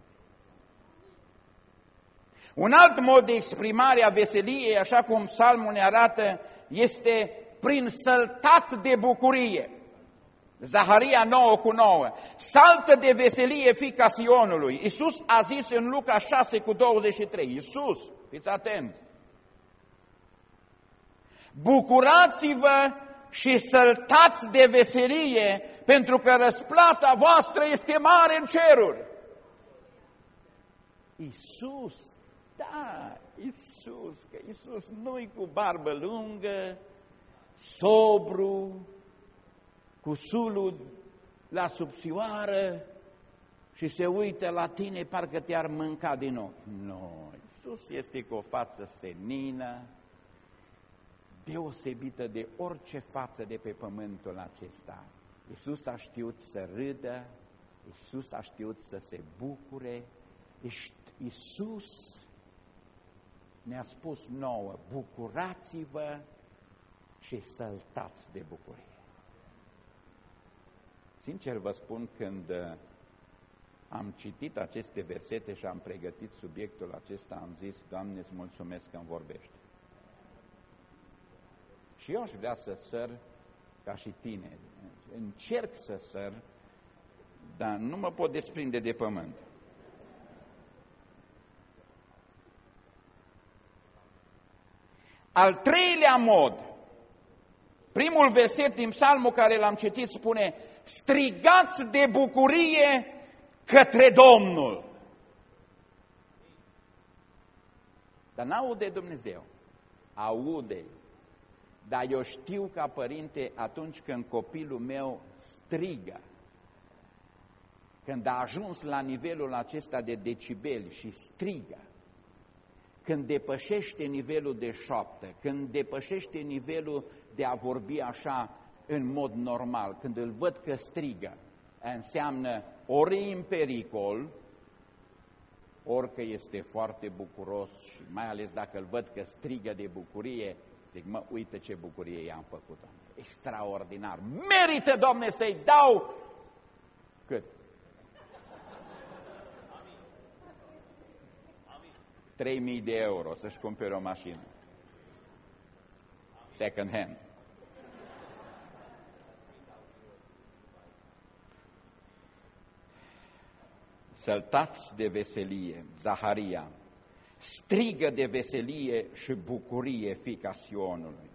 Un alt mod de exprimare a veseliei, așa cum psalmul ne arată, este prin săltat de bucurie. Zaharia 9 cu 9. Saltă de veselie fica Sionului. Iisus a zis în Luca 6 cu 23. Iisus, fiți atenți. Bucurați-vă și săltați de veselie, pentru că răsplata voastră este mare în ceruri. Iisus, da, Iisus, că Iisus nu-i cu barbă lungă, sobru, cu sulul la subțioară și se uită la tine parcă te-ar mânca din ochi. Nu, no, Iisus este cu o față senină, deosebită de orice față de pe pământul acesta. Iisus a știut să râdă, Iisus a știut să se bucure, Iisus ne-a spus nouă, bucurați-vă și săltați de bucurie. Sincer vă spun, când uh, am citit aceste versete și am pregătit subiectul acesta, am zis, Doamne, îți mulțumesc că îmi vorbește. Și eu aș vrea să săr ca și tine. Încerc să săr, dar nu mă pot desprinde de pământ. Al treilea mod, primul verset din psalmul care l-am citit spune, strigați de bucurie către Domnul. Dar n-aude Dumnezeu, aude. Dar eu știu ca părinte atunci când copilul meu strigă, când a ajuns la nivelul acesta de decibeli și strigă, când depășește nivelul de șoaptă, când depășește nivelul de a vorbi așa în mod normal, când îl văd că strigă, înseamnă ori în pericol, ori că este foarte bucuros și mai ales dacă îl văd că strigă de bucurie, zic, mă, uite ce bucurie i-am făcut, Doamne. Extraordinar. Merită, Doamne, să-i dau cât? 3000 de euro să-și cumpere o mașină. Second hand. Săltați de veselie, Zaharia, strigă de veselie și bucurie fica Sionului.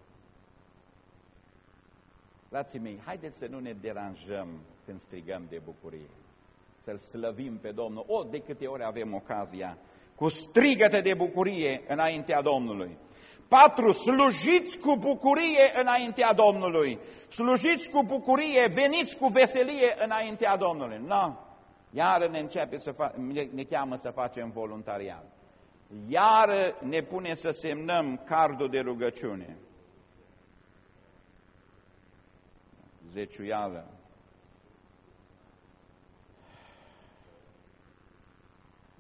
Frații mei, haideți să nu ne deranjăm când strigăm de bucurie. Să-L slăvim pe Domnul. O, de câte ori avem ocazia cu strigăte de bucurie înaintea Domnului. Patru, slujiți cu bucurie înaintea Domnului. Slujiți cu bucurie, veniți cu veselie înaintea Domnului. Nu, no. Iară ne începe să fa- ne, ne cheamă să facem voluntariat. Iară ne pune să semnăm cardul de rugăciune. Zeciuială.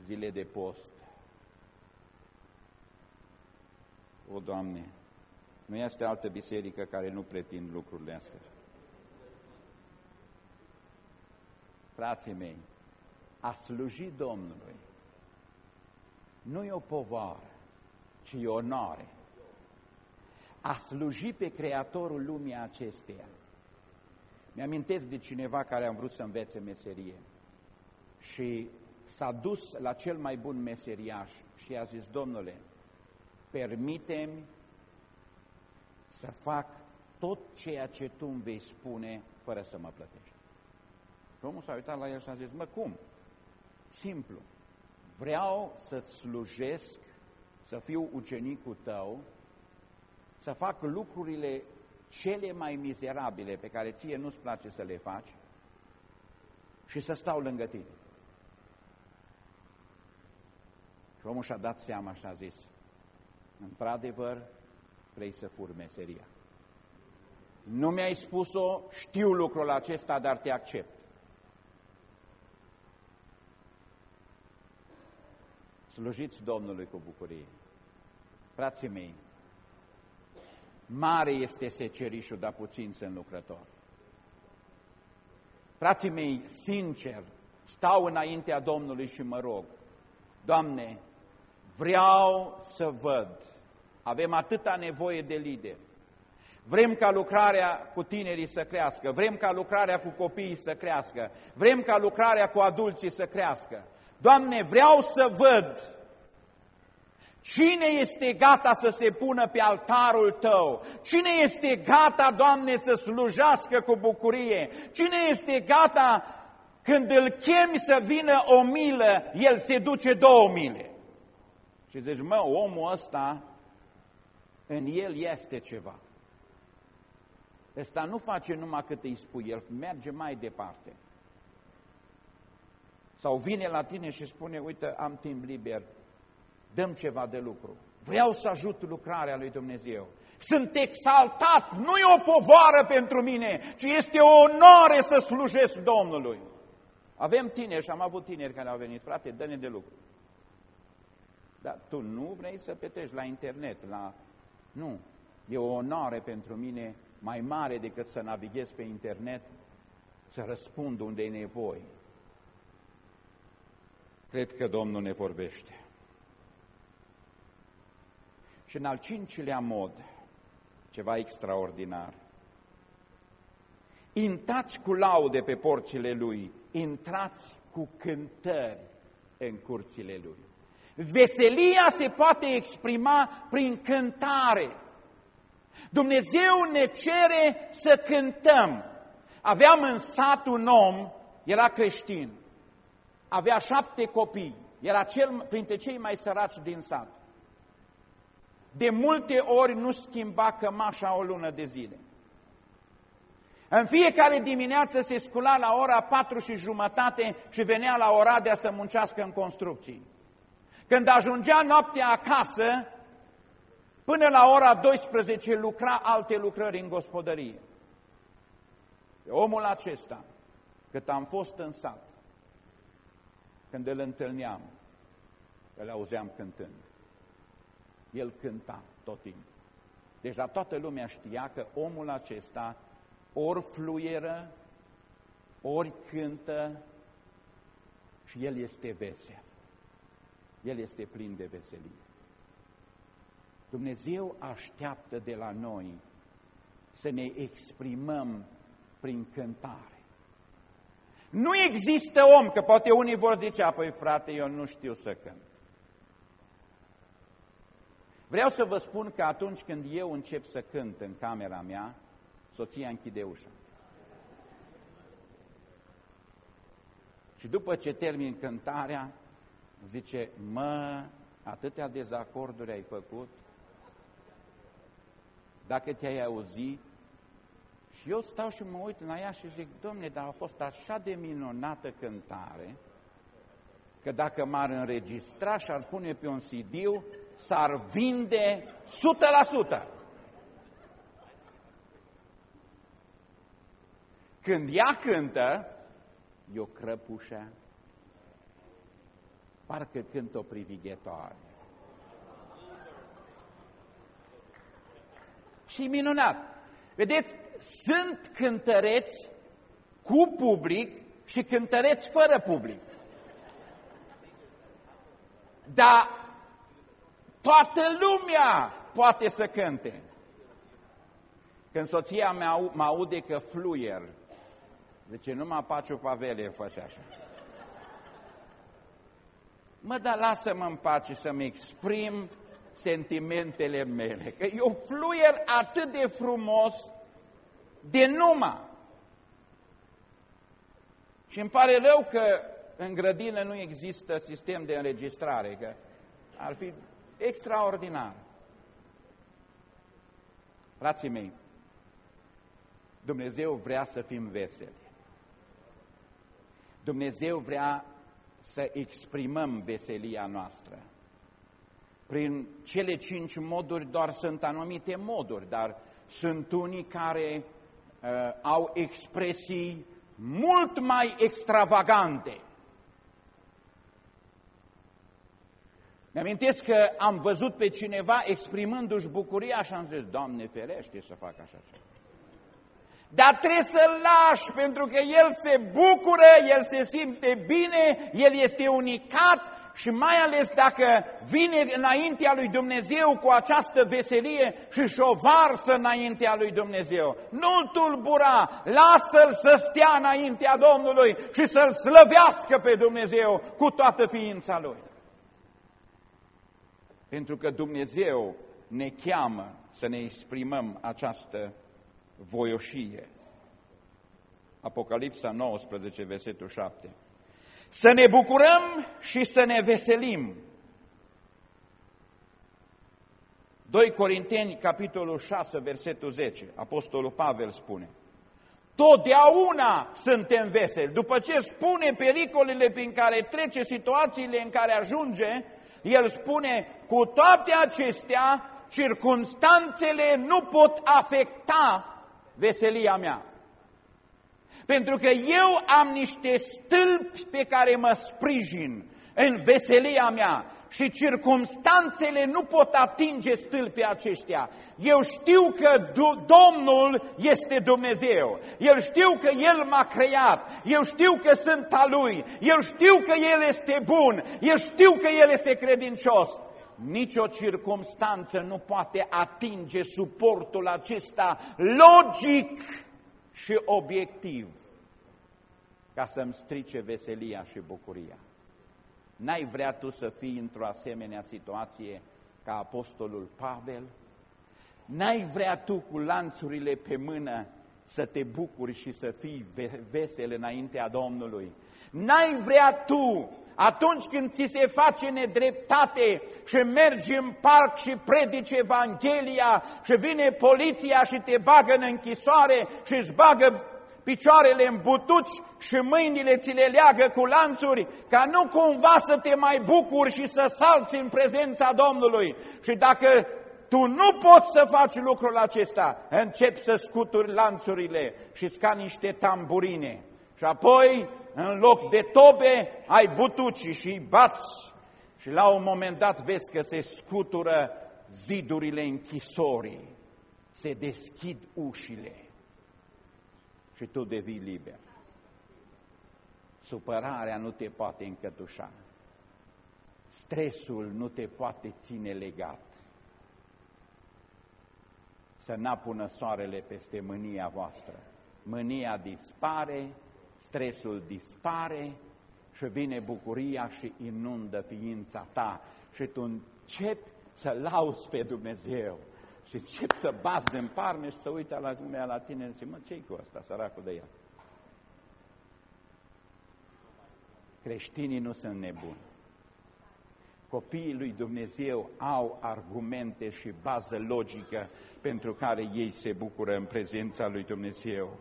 Zile de post. O, Doamne, nu este altă biserică care nu pretind lucrurile astea. Frații mei, a sluji Domnului nu e o povară, ci e onoare. A sluji pe Creatorul lumii acesteia. Mi-amintesc de cineva care a vrut să învețe meserie și s-a dus la cel mai bun meseriaș și a zis, Domnule, permitem să fac tot ceea ce tu îmi vei spune fără să mă plătești. Omul s-a uitat la el și a zis, mă, cum? Simplu. Vreau să-ți slujesc, să fiu ucenicul tău, să fac lucrurile cele mai mizerabile pe care ție nu-ți place să le faci și să stau lângă tine. Și omul și-a dat seama și a zis, într-adevăr, vrei să furi meseria. Nu mi-ai spus-o, știu lucrul acesta, dar te accept. Slujiți Domnului cu bucurie. Frații mei, mare este secerișul, dar puțin sunt lucrător. Frații mei, sincer, stau înaintea Domnului și mă rog, Doamne, vreau să văd, avem atâta nevoie de lideri, Vrem ca lucrarea cu tinerii să crească, vrem ca lucrarea cu copiii să crească, vrem ca lucrarea cu adulții să crească. Doamne, vreau să văd cine este gata să se pună pe altarul Tău, cine este gata, Doamne, să slujească cu bucurie, cine este gata când îl chemi să vină o milă, el se duce două mile. Și zici, mă, omul ăsta, în el este ceva. Ăsta nu face numai cât îi spui, el merge mai departe. Sau vine la tine și spune, uite, am timp liber, dăm ceva de lucru. Vreau să ajut lucrarea lui Dumnezeu. Sunt exaltat, nu e o povară pentru mine, ci este o onoare să slujesc Domnului. Avem tineri și am avut tineri care au venit, frate, dă-ne de lucru. Dar tu nu vrei să petreci la internet, la... Nu. E o onoare pentru mine mai mare decât să navighez pe internet, să răspund unde e nevoie. Cred că Domnul ne vorbește. Și în al cincilea mod, ceva extraordinar, intrați cu laude pe porțile Lui, intrați cu cântări în curțile Lui. Veselia se poate exprima prin cântare. Dumnezeu ne cere să cântăm. Aveam în sat un om, era creștin, avea șapte copii, era cel, printre cei mai săraci din sat. De multe ori nu schimba cămașa o lună de zile. În fiecare dimineață se scula la ora patru și jumătate și venea la Oradea să muncească în construcții. Când ajungea noaptea acasă, până la ora 12 lucra alte lucrări în gospodărie. Omul acesta, cât am fost în sat, când îl întâlneam, îl auzeam cântând. El cânta tot timpul. Deci la toată lumea știa că omul acesta ori fluieră, ori cântă și el este vesel. El este plin de veselie. Dumnezeu așteaptă de la noi să ne exprimăm prin cântare. Nu există om, că poate unii vor zice, apoi frate, eu nu știu să cânt. Vreau să vă spun că atunci când eu încep să cânt în camera mea, soția închide ușa. Și după ce termin cântarea, zice, mă, atâtea dezacorduri ai făcut, dacă te-ai auzit, și eu stau și mă uit la ea și zic, domne, dar a fost așa de minunată cântare, că dacă m-ar înregistra și ar pune pe un cd s-ar vinde 100%. Când ea cântă, eu crăpușă, parcă cânt o privighetoare. Și minunat! Vedeți, sunt cântăreți cu public și cântăreți fără public. Dar toată lumea poate să cânte. Când soția mea mă aude că fluier, Zice, numai Paciu Pavele face așa. Mă, dar lasă-mă în pace să-mi exprim sentimentele mele, că eu fluier atât de frumos de numai. Și îmi pare rău că în grădină nu există sistem de înregistrare, că ar fi extraordinar. Frații mei, Dumnezeu vrea să fim veseli. Dumnezeu vrea să exprimăm veselia noastră. Prin cele cinci moduri doar sunt anumite moduri, dar sunt unii care uh, au expresii mult mai extravagante. Mi-amintesc că am văzut pe cineva exprimându-și bucuria și am zis, Doamne ferește să fac așa ceva. Dar trebuie să-l lași, pentru că el se bucură, el se simte bine, el este unicat și mai ales dacă vine înaintea lui Dumnezeu cu această veselie și o varsă înaintea lui Dumnezeu. Nu-l tulbura, lasă-l să stea înaintea Domnului și să-l slăvească pe Dumnezeu cu toată ființa lui. Pentru că Dumnezeu ne cheamă să ne exprimăm această voioșie. Apocalipsa 19, versetul 7. Să ne bucurăm și să ne veselim. 2 Corinteni, capitolul 6, versetul 10, Apostolul Pavel spune, Totdeauna suntem veseli. După ce spune pericolele prin care trece, situațiile în care ajunge, el spune, cu toate acestea, circunstanțele nu pot afecta veselia mea. Pentru că eu am niște stâlpi pe care mă sprijin în veselia mea. și circumstanțele nu pot atinge stâlpii aceștia. Eu știu că Domnul este Dumnezeu. El știu că El m-a creat. Eu știu că sunt a Lui. Eu știu că El este bun. Eu știu că El este credincios. Nici o circumstanță nu poate atinge suportul acesta logic și obiectiv ca să-mi strice veselia și bucuria. N-ai vrea tu să fii într-o asemenea situație ca apostolul Pavel? N-ai vrea tu cu lanțurile pe mână să te bucuri și să fii vesel înaintea Domnului? N-ai vrea tu atunci când ți se face nedreptate și mergi în parc și predici Evanghelia și vine poliția și te bagă în închisoare și îți bagă picioarele în butuci și mâinile ți le leagă cu lanțuri, ca nu cumva să te mai bucuri și să salți în prezența Domnului. Și dacă tu nu poți să faci lucrul acesta, începi să scuturi lanțurile și ca niște tamburine. Și apoi, în loc de tobe, ai butuci și bați. Și la un moment dat vezi că se scutură zidurile închisorii, se deschid ușile și tu devii liber. Supărarea nu te poate încătușa. Stresul nu te poate ține legat. Să n-apună soarele peste mânia voastră. Mânia dispare, stresul dispare și vine bucuria și inundă ființa ta și tu începi să lauzi pe Dumnezeu și încep să bați din parme și să uite la lumea la tine și zice, mă, ce cu ăsta, săracul de el? Creștinii nu sunt nebuni. Copiii lui Dumnezeu au argumente și bază logică pentru care ei se bucură în prezența lui Dumnezeu.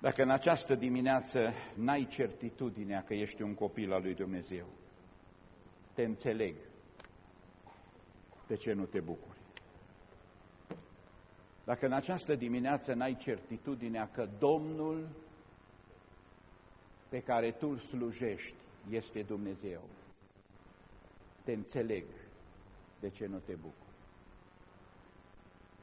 Dacă în această dimineață n-ai certitudinea că ești un copil al lui Dumnezeu, te înțeleg. De ce nu te bucuri? Dacă în această dimineață n-ai certitudinea că Domnul pe care tu îl slujești este Dumnezeu, te înțeleg de ce nu te bucuri.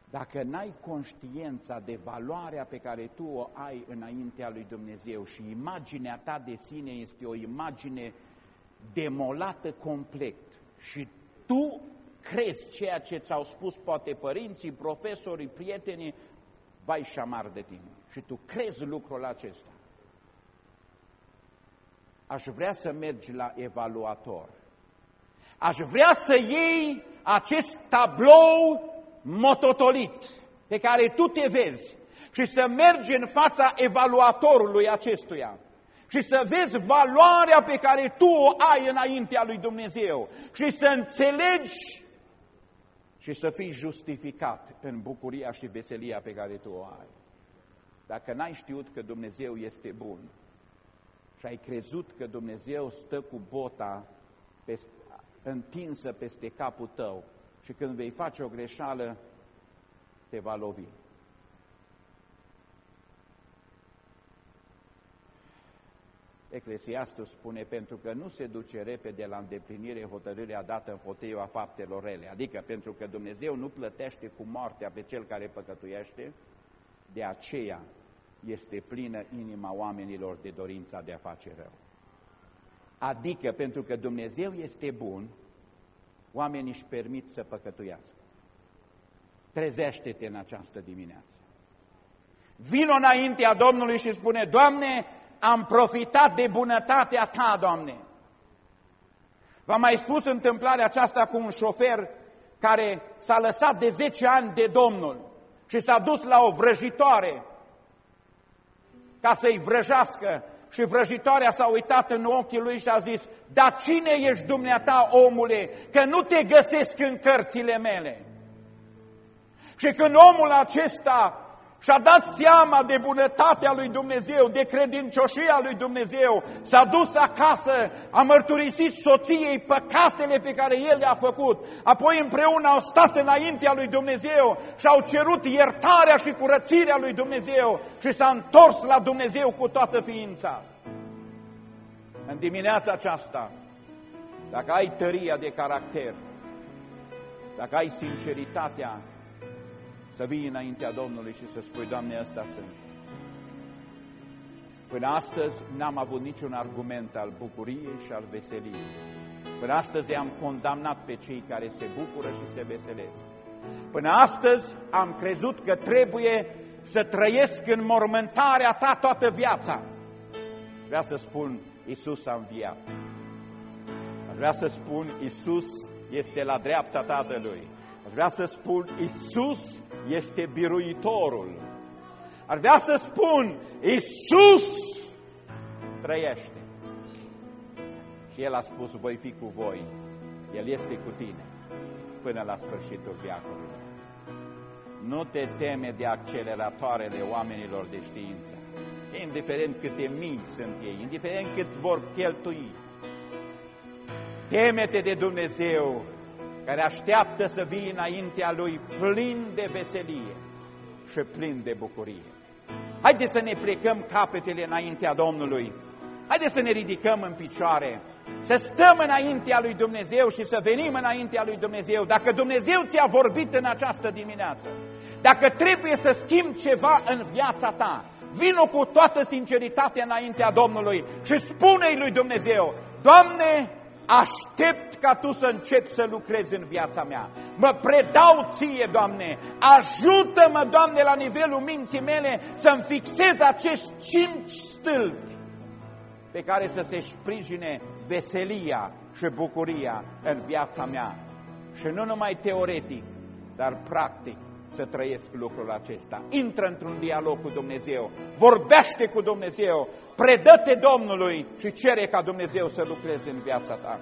Dacă n-ai conștiința de valoarea pe care tu o ai înaintea lui Dumnezeu și imaginea ta de sine este o imagine demolată complet și tu crezi ceea ce ți-au spus poate părinții, profesorii, prietenii, vai și șamar de tine. Și tu crezi lucrul acesta. Aș vrea să mergi la evaluator. Aș vrea să iei acest tablou mototolit pe care tu te vezi și să mergi în fața evaluatorului acestuia și să vezi valoarea pe care tu o ai înaintea lui Dumnezeu și să înțelegi și să fii justificat în bucuria și veselia pe care tu o ai. Dacă n-ai știut că Dumnezeu este bun și ai crezut că Dumnezeu stă cu bota peste, întinsă peste capul tău și când vei face o greșeală, te va lovi. Eclesiastul spune, pentru că nu se duce repede la îndeplinire hotărârea dată în foteiua faptelor rele, adică pentru că Dumnezeu nu plătește cu moartea pe cel care păcătuiește, de aceea este plină inima oamenilor de dorința de a face rău. Adică pentru că Dumnezeu este bun, oamenii își permit să păcătuiască. Trezește-te în această dimineață. Vino înaintea Domnului și spune, Doamne, am profitat de bunătatea Ta, Doamne. V-am mai spus întâmplarea aceasta cu un șofer care s-a lăsat de 10 ani de Domnul și s-a dus la o vrăjitoare ca să-i vrăjească și vrăjitoarea s-a uitat în ochii lui și a zis, dar cine ești dumneata, omule, că nu te găsesc în cărțile mele? Și când omul acesta și-a dat seama de bunătatea lui Dumnezeu, de credincioșia lui Dumnezeu, s-a dus acasă, a mărturisit soției păcatele pe care el le-a făcut, apoi împreună au stat înaintea lui Dumnezeu și au cerut iertarea și curățirea lui Dumnezeu. Și s-a întors la Dumnezeu cu toată ființa. În dimineața aceasta, dacă ai tăria de caracter, dacă ai sinceritatea să vii înaintea Domnului și să spui, Doamne, ăsta sunt. Până astăzi n-am avut niciun argument al bucuriei și al veseliei. Până astăzi am condamnat pe cei care se bucură și se veselesc. Până astăzi am crezut că trebuie să trăiesc în mormântarea ta toată viața. Vreau să spun, Iisus a înviat. Aș vrea să spun, Iisus este la dreapta Tatălui. Aș vrea să spun, Iisus este biruitorul. Ar vrea să spun, Iisus trăiește. Și El a spus, voi fi cu voi. El este cu tine până la sfârșitul viacului. Nu te teme de acceleratoarele oamenilor de știință, indiferent câte mii sunt ei, indiferent cât vor cheltui. Temete de Dumnezeu care așteaptă să vii înaintea Lui plin de veselie și plin de bucurie. Haideți să ne plecăm capetele înaintea Domnului. Haideți să ne ridicăm în picioare, să stăm înaintea lui Dumnezeu și să venim înaintea lui Dumnezeu. Dacă Dumnezeu ți-a vorbit în această dimineață, dacă trebuie să schimbi ceva în viața ta, vină cu toată sinceritatea înaintea Domnului și spune-i lui Dumnezeu, Doamne, aștept ca Tu să începi să lucrezi în viața mea. Mă predau Ție, Doamne, ajută-mă, Doamne, la nivelul minții mele să-mi fixez acești cinci stâlpi pe care să se sprijine veselia și bucuria în viața mea. Și nu numai teoretic, dar practic să trăiesc lucrul acesta. Intră într-un dialog cu Dumnezeu, vorbește cu Dumnezeu, predă-te Domnului și cere ca Dumnezeu să lucreze în viața ta.